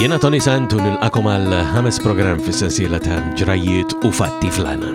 Jena Tony Santu nil-akom għal ħames program fis sensiela ta' ġrajiet u fatti flana.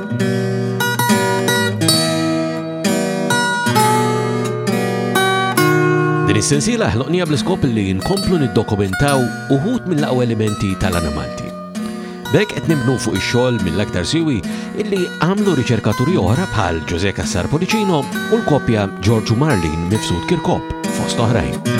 Din is-sensiela ħloqnija bl-iskop li nkomplu niddokumentaw uħud mill-aqwa elementi tal-għana Malti. Bek qed nibnu fuq ix-xogħol mill-aktar siwi illi għamlu riċerkaturi oħra bħal Ġuże Kassar Policino u l-koppja Ġorġu Marlin mifsud Kirkop fost oħrajn.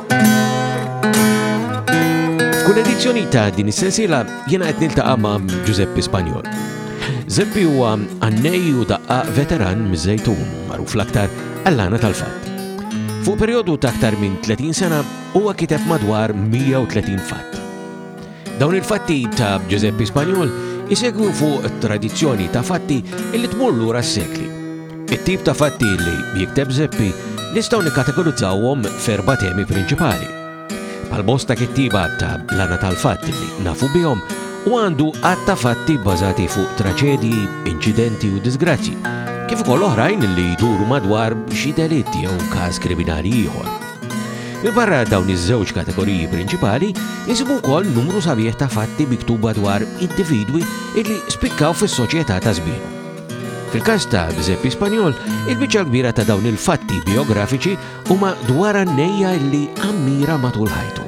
F'kull edizzjoni ta' din is-sensiela jiena qed niltaqa' ma' Giuseppe Spanjol. Zeppi huwa għannej u daqqa veteran miż-żejtun, magħruf l-aktar għallana tal-fatt. Fuq perjodu ta' aktar minn 30 sena huwa kiteb madwar 130 fatt. Dawn il-fatti ta' Giuseppe Spanjol isegwu fuq tradizzjoni ta' fatti li tmur lura s-sekli. It-tip ta' fatti li jikteb Zeppi nistgħu nikkategorizzawhom f'erba' temi prinċipali. Pal-bosta kittiba ta' lana tal-fatti li nafu bihom u għandu għadd ta' fatti bbażati fuq traċedji, inċidenti u disgrazzji, kif ukoll oħrajn li jduru madwar xi delitt jew każ kriminali ieħor. Minbarra dawn iż-żewġ kategoriji prinċipali, insibu wkoll numru sabiħ ta' fatti miktuba dwar individwi illi spikkaw fis-soċjetà ta' żmienu. Fil-każ ta' Giuseppe Spanjol, il-biċċa kbira ta' dawn il-fatti biografiċi huma dwar għannejja illi ammira matul ħajtu.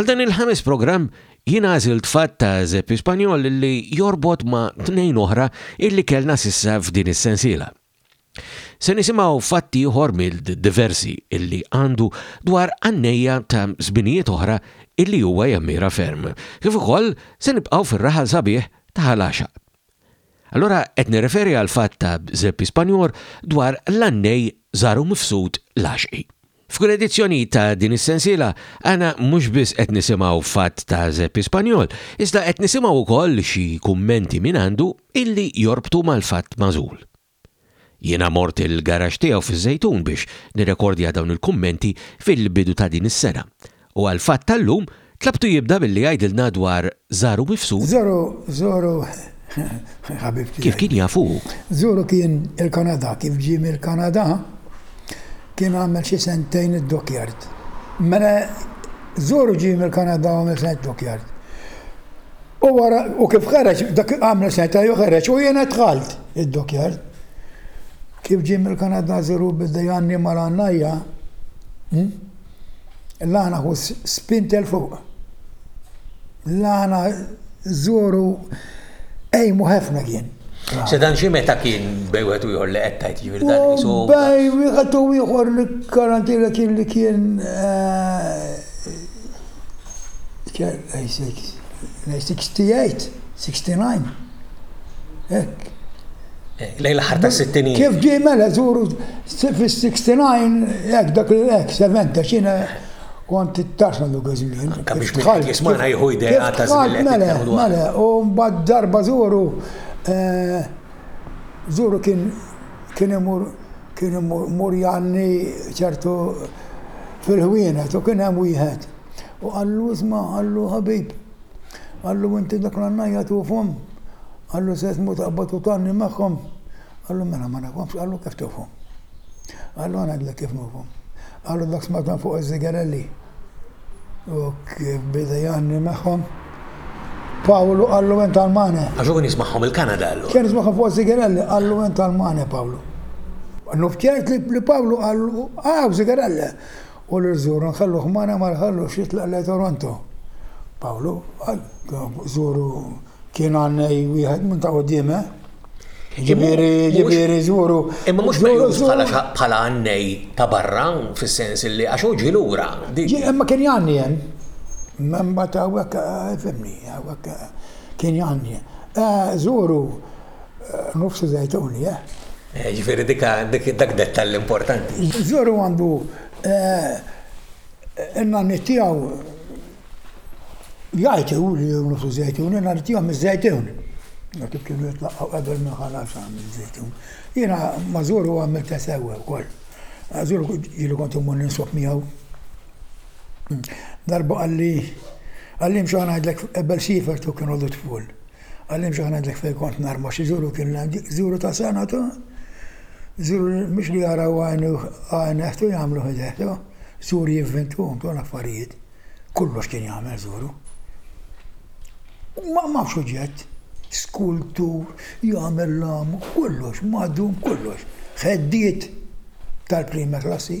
Għal dan il-ħames program jina għazilt fatt ta' Zeppi Spanjol li jorbot ma' tnejn oħra illi kellna sissa f'din is-sensiela. Se nisimgħu fatt ieħor mill-diversi illi għandu dwar għannejja ta' żminijiet oħra illi huwa jammira ferm, kif ukoll se nibqgħu fir-raħal sabiħ ta' Ħal Għaxaq. Allura qed nirreferi għall-fatt ta' Żeppi Spanjor dwar l-għannej żgħar u mifsud l-għaxqi. F'kull edizzjoni ta' din is-sensiela, aħna mhux biss qed nisimgħu fatt ta' żeppi Spanjol, iżda qed nisimgħu wkoll xi kummenti mingħandu illi jorbtu mal-fatt magħżul. Jiena mort il-garaxx tiegħu fiż-Żejtun biex nirrekordja dawn il-kummenti fil-bidu ta' din is-sena U għall-fatt tal-lum, tlabtu jibda billi jgħidilna dwar Żaru Mifsud. Żaru, Żaru, ħabib tiegħi. Kif kien jaf hu? Żaru kien il-Kanada, kif ġie mill-Kanada, kien għamel xi sentejn id-dockyard. Mela Żaru ġie mill-Kanada u għamel sentejn id-dockyard. U wara, u kif ħareġ, dak għamel sentejn u ħareġ u jiena dħalt id-dockyard. Kif ġie mill-Kanada Żaru beda jgħanni mal-għannajja. L-għana hu spinta 'l fuq. L-għana żuru ejmu ħefna kien. Se dan xi meta kien bej wieħed u ieħor li qed tgħid jiġifieri dan isu. Bej wieħed u ieħor li karantina kien li kien eh, 1968. 69. Hekk. Eh, lejn l-aħħar ta' sittinijiet. Kif ġie mela żuru fis-69 hekk dak il-hekk 70 xina kont it-taxna dak iż-żmien. Anka biex tħall jismana jħu idea ta' żmien. Mela, mela, u mbagħad darba żuru eh, żuru kien kien imur kien imur mur janni ċertu fil-ħwienet u kien hemm wieħed. U qallu isma' qallu ħabib Qallu, Inti dak l-għannajjat u fhum? Qallu, Se tmut taqbad u tgħanni magħhom? Qallu, Mela ma nafhomx. Qallu, Kif tufhom? Qallu, Ħa ngħidlek kif nufhom. Qallu, Dak smaġna fuq iż-żigarelli. U kif bieda jgħanni magħhom, Pawlu qallu, Int Almane. Għax hu kien jismagħhom il-Kanada allura. Kien jismagħhom fuq iż-żigarelli, qallu, Int Almane, Pawlu. Nuf ċert li Pawlu qallu, Hawn żigarelli! U lil Zuru nħalluh magħna ma nħallux jitlaq lejn Toronto. Pawlu qal, Zuru kien għannej wieħed minn ta' quddieme. Ġifieri, ġifieri Zuru. Imma mhux meqjus bħala għannej ta' barra, fis-sens li għax hu ġie lura. Imma kien jgħanni hemm. Imma ta' hawnhekk eh, fimni, hawnhekk eh, kien jgħanni. Eh, Zuru, nofsu żejtuni, eh? Jiġifieri dik dak dettall importanti. Żuru għandu n-nanni tiegħu jgħid hu li hu nofsu Żejtun, in-nanni tiegħu miż-Żejtun. Hekk kif kienu jitlaqgħu qabel minn Ħal Għaxan miż-Żejtun. Jiena ma' Żuru għamiltha sewwa wkoll. Żuru ġieli kont immur ninsob miegħu. Darba qalli, qalli imxi ħa ngħidlek, ebbel siefert u kien għodu tful. Għallim xi ngħidlek fejn kont narma xi żuru kien żuru ta' sena tu. Żuru mhux li jara għajnu għajneh tu jagħmlu ħideh tu. Żuru jivvintu tu l-affarijiet. Kollox kien jagħmel żuru. Ma mafx uġġett. Skultur, jagħmel l-għamur, kollox, maddum kollox. Ħeddiet tal-prima klassi.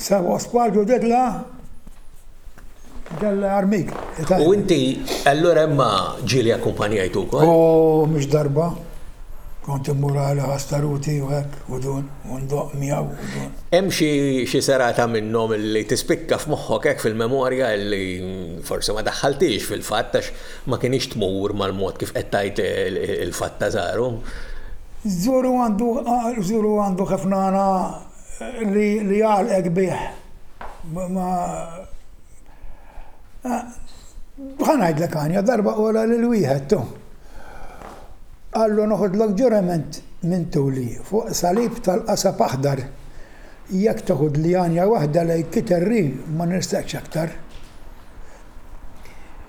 Sewa, sparġu didla dell armik. U inti, allura hemm ma' ġieli akkumpanjajtu wkoll? O, mhux darba. Kont immur għal Astaruti u hekk, u dun, u ndoqq miegħu u dun. Hemm xi xi serata minnhom li tispikka f'moħħok hekk fil-memorja li forsi ma daħħalthiex fil-fatt għax Ma kinitx tmur mal-mod kif qed tgħid il-fatt ta' Żaru. Żuru għandu Żuru għandu ħefnana li li jgħalqek bih. Ma Ħa ngħidlek Anja, darba qola lil wieħed, tu. Qallu noħodlok ġurament minn tuli fuq salib tal-qasab aħdar. Jekk toħodli Anja waħda lejk Kiterri ma nirstaqx aktar.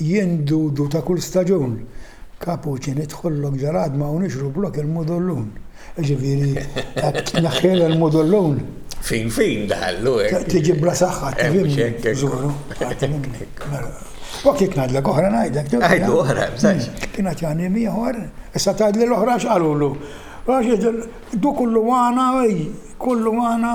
Jien Dudu ta' kull staġun. Kapuċi nidħollok ġaradma u nixroblok il-mudullun. Jiġifieri hekk tneħħielha l-mudullun. Fin fin daħal hu hekk. Tiġi bla saħħa, tifhimni, żuru, parti minni. U hekk jekk ngħidlek oħra ngħidlek. Għid oħra, bżajx. Kien għad jagħni hemm ieħor, issa tgħidli l-oħra x'qalulu. Għax jgħidu, Du kullu għana, kullu għana.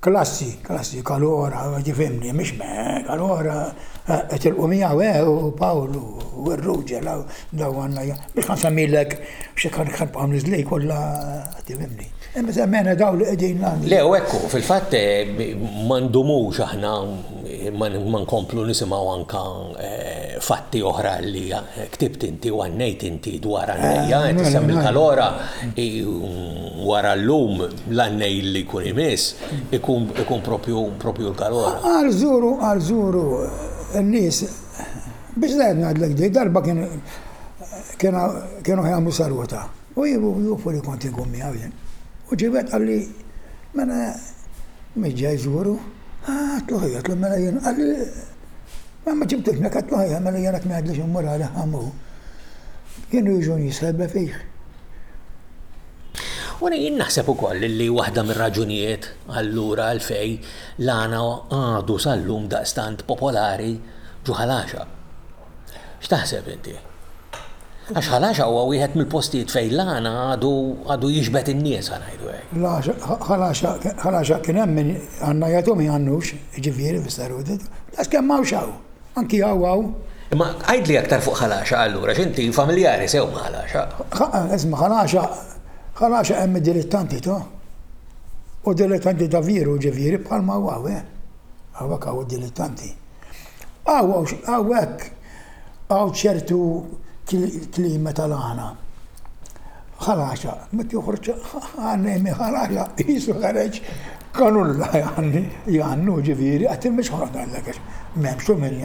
Klassi, klassi, kalora, tifhimni, mhix me, kalora, eh, tilqu miegħu, eh, u Pawlu, u r-ruġel, aw, daw għandna, biex ma nsemmilek xi karkkarpa miżli kollha, tifhimni. Imma semmejna daw li qegħdin l-għandi. Le, u hekk hu, fil-fatt, ma ndumux aħna ma nkomplu nisimgħu anke fatti oħra li ktibt inti u għannejt inti dwar għannejja, qed isemmi l-kalora, hi wara llum. L-għannejl li jkun imiss ikun proprju l-karora. Għal żuru, għal żuru n-nies, biex żgħid ngħidlek din, darba kien kienu ħa jagħmlu saluta. U jufu li kont inkun miegħu jien. U ġie wieħed qalli, mela mhix ġej iżuru? Ah, għedtlu ħej, għedtlu mela jien, qalli, ma ma ġibtux miegħek, għedtlu ħej, mela jien hekk ngħidlu xi mmur għalih hawn u hu. Kienu jiġu nies ħebla fih. U jien naħseb ukoll li waħda mir-raġunijiet allura għalfejn l-għana għadu sal-lum daqstant popolari ġo Ħal Għaxa. X'taħseb inti? Għax Ħal Għaxa huwa wieħed mill-postijiet fejn l-għana għadu għadu jixbet in-nies ħa ngħidu hekk. Ħal Għaxa Ħal Għaxa kien hemm min għandna jagħtu min għandux, jiġifieri fis-Sarudit, daqs kemm hawnx hawn. Anki hawn hawn. Imma għidli aktar fuq Ħal Għaxaq allura, x'inti familjari sew ma' Ħal Għaxaq. Isma' Ħal Għaxaq, Ħal Għaxaq hemm id-dilettanti to. U dilettanti ta' vieru ġifieri bħalma hawn hawn he. Hawnhekk hawn id-dilettanti. Hawnhekk hawn ċertu klima tal-għana. Ħaraxa, meta joħroġ Għanni minn Ħaraxa qisu ħareġ kanulla Għanni, Għannu ġifieri, għad int mhix ħaroġt għandek għax m'hemmx hu min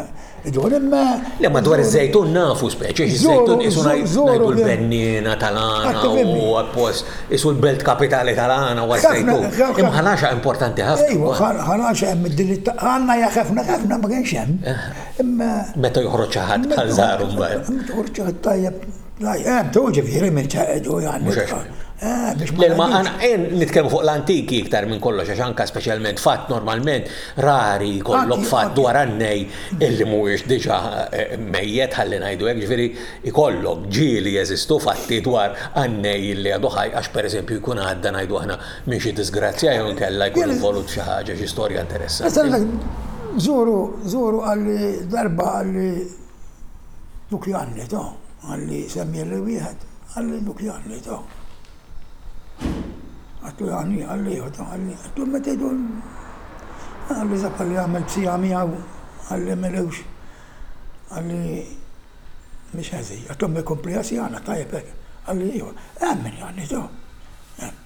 idur imma. Le ma dwar iż-żejtun nafu speċi għax iż-żejtun qisu ngħidu l-benniena tal-għana u post qisu l-belt kapitali tal-għana huwa ż-żejtun. Imma Ħaraxa importanti ħafna. Ejwa, Ħaraxa hemm id-dili ta' Għanna hija ħefna ħefna ma kienx hemm. Imma. Meta joħroġ xi ħadd bħal żgħar imbagħad. Meta joħroġ xi ħadd tajjeb. L-antu ġifieri minn ċaqedu jgħan. L-ilma għanqien nitkellmu fuq l-antiki iktar minn kollox għax anke speċjalment fatt normalment rari jkollok fatt dwar għannej illi mhuwiex diġà mejjet ħalli ngħidu hekk, ġifieri jkollok ġieli jeżistu fatti dwar għannej illi għadu ħaj għax pereżempju jkun għadda ngħidu aħna minn xi diżgrazzja jew inkella jkun involut f'xi ħaġa, xi storja interessanti. Żuru qalli darba qalli Duk jagħmlet hu, Għalli semmi lil wieħed, Għalli duk jagħmlet hu. Għattu jagħmli, Għalli jieħu, Għalli għattu meta jdu. Għalli dak li jagħmel bsija miegħu, Għalli milewx. Għalli mhix ħeżi, għattu jkompli għasjana tajjeb hekk. Għalli jieħu. Hemm min jagħmlet hu. Hemm.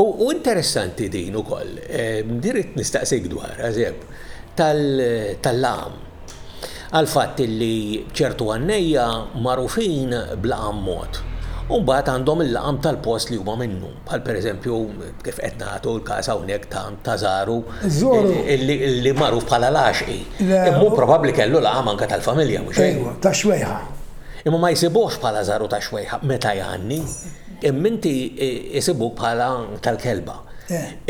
U interessanti din ukoll, din rid nistaqsik dwar, għazeb, tal-laqam. Għal-fatt li ċertu għannejja marufin b'laqam mod. Umbat għandhom il-laqam tal-post li huma minnu, bħal per eżempju kif qed nagħtu l-każ hawnhekk ta' ta' Żaru li magħruf bħala l-Għaxqi. Imma probabbli kellu laqam anke tal-familja, mhux hekk? Iva, tax-Xwejħa. Imma ma jsibuhx bħala Żaru tax-Xwejħa meta jgħanni. Imma inti jsibuk bħala tal-kelba.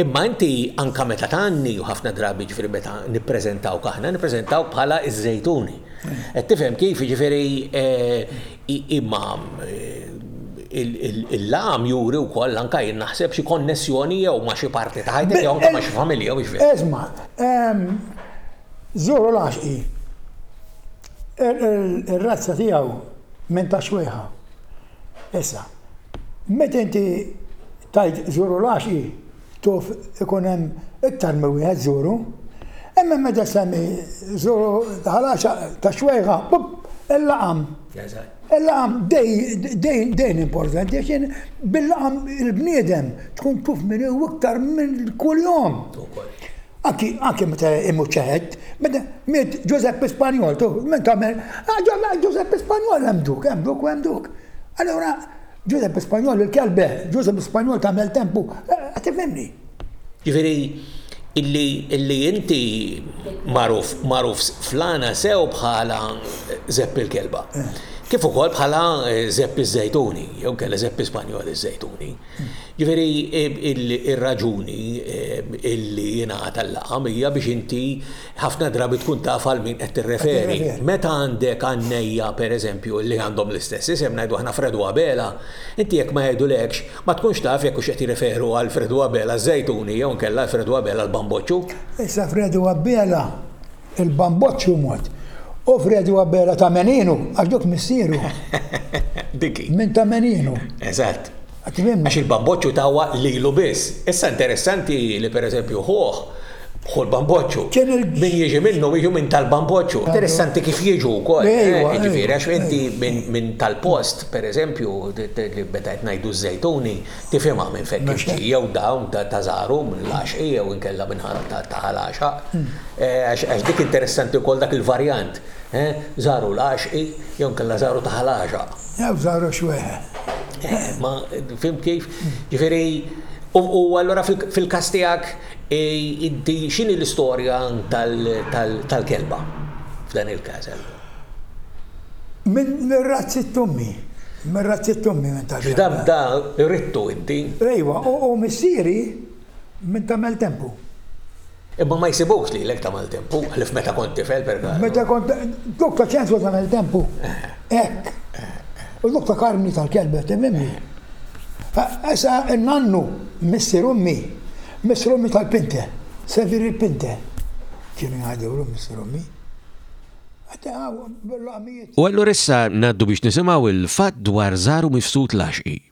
Imma inti anke meta tgħanni, u ħafna drabi jiġifieri meta nippreżentawk aħna, nippreżentawk bħala ż-żejtuni. Qed tifhem kif? Jiġifieri imma il-laħam juri wkoll anke jien naħseb xi konnessjoni jew ma' xi parti ta' ħajtek jew anke ma' xi familja jew jiġifieri. Isma', Żuru l-Għaxqi, ir-razza tiegħu minn Tax-Xwejħa, Issa, meta inti tajt żuru l-għaxi, tuf ikun hemm iktar minn wieħed żuru, imma meta semmi żuru ħalaxa ta' xwejħa, il-laqam. Il-laqam dejn importanti, għax bil-laqam il-bniedem tkun tuf minn u iktar minn kull-jom. Anki meta imuċaħed, Mit Giuseppe Spanjol, tu, minn kamel, għagħalla ah, Giuseppe Spanjol, hemm duk, hemm duk, hemm duk. Allora, Giuseppe Spanjol il-kelbe, Giuseppe Spanjol kamel tempu, eh, għatifimni. Ġifiri, illi illi inti maruf maruf flana sew bħala zepp il-kelba. Eh. Kif ukoll bħala eh, zepp iż-żejtuni, jew kella zepp Spanjol iż-żejtuni. Hmm. Ġifiri, ir-raġuni illi jingħata l-laqam hija biex inti Ħafna drabi tkun taf għal min qed tirreferi. Meta għandek għannejja, pereżempju, li għandhom l-istess isem, ngħidu aħna Fred u Abela, inti jekk ma jgħidulekx, ma tkunx taf jekk hux qed jirreferu għal Fred u Abela ż-Żejtuni jew inkella għal Fred u Abela l-Bamboċċu. Issa Fred u Abela l-Bamboċċu mod, u Fred u Abela ta' Meninu, għax dawk missieru. Dik hi. Minn ta' Meninu. Eżatt. għax il-bamboċċu tawha lilu biss. Issa interessanti hi li pereżempju ħuh, ħu l-bamboċċu, min jiġi minnu jiġu minn tal-bamboċċu. Interessanti kif jiġu wkoll, jiġifieri għax inti minn tal-post, pereżempju, meta qed ngħidu ż-Żejtuni, tifhimha minn fejn kif ġie, jew dawn ta' Żagħru, mill-Laxqi jew inkella minn ta' Ħal Għaxaq. Għax dik interessanti wkoll dak il-varjant, Żagħru Laxqi jew inkella Żagħru ta' Ħal Għaxaq. Naf żgħar u xweħe. Eh, ma fimt kif? Ġifieri, u allura fil-każ tiegħek x'inhi l-istorja tal-kelba f'dan il-każ allura? Mir-razzi t-tummi. Mir-razzi t-tummi minn tal X'dab da rittu inti? Ejwa, u missieri minn ta' maltempu. Imma ma jsibux lilek ta' maltempu, ħlief meta kont tifel perka. Meta kont duk ta' ċentru ta' maltempu. Hekk. U duk ta' karmni tal-kelb qed timlimni. Issa n-nannu, missier ommi, missier ommi tal-Pinte, Severi l-Pinte. Kienu jgħidulu missier ommi. U allura issa ngħaddu biex nisimgħu l-fatt dwar żgħar u mifsud Laxqi.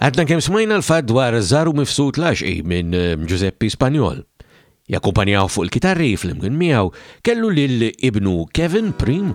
Għadna kem smajna l-fat dwar Zaru Mifsud Laxqi minn eh, Giuseppe Spanjol. Jakkumpanjaw fuq il-kitarri fl-imkien miegħu kellu lil ibnu Kevin Prim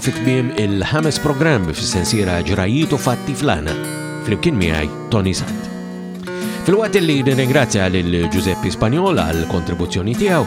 fit-tmiem il-ħames programm fis-sensiera ġrajiet u fatti flana flimkien miegħi Tony Sant. Fil-waqt li nirringrazzja lil Giuseppe Spanjol għal kontribuzzjoni tiegħu,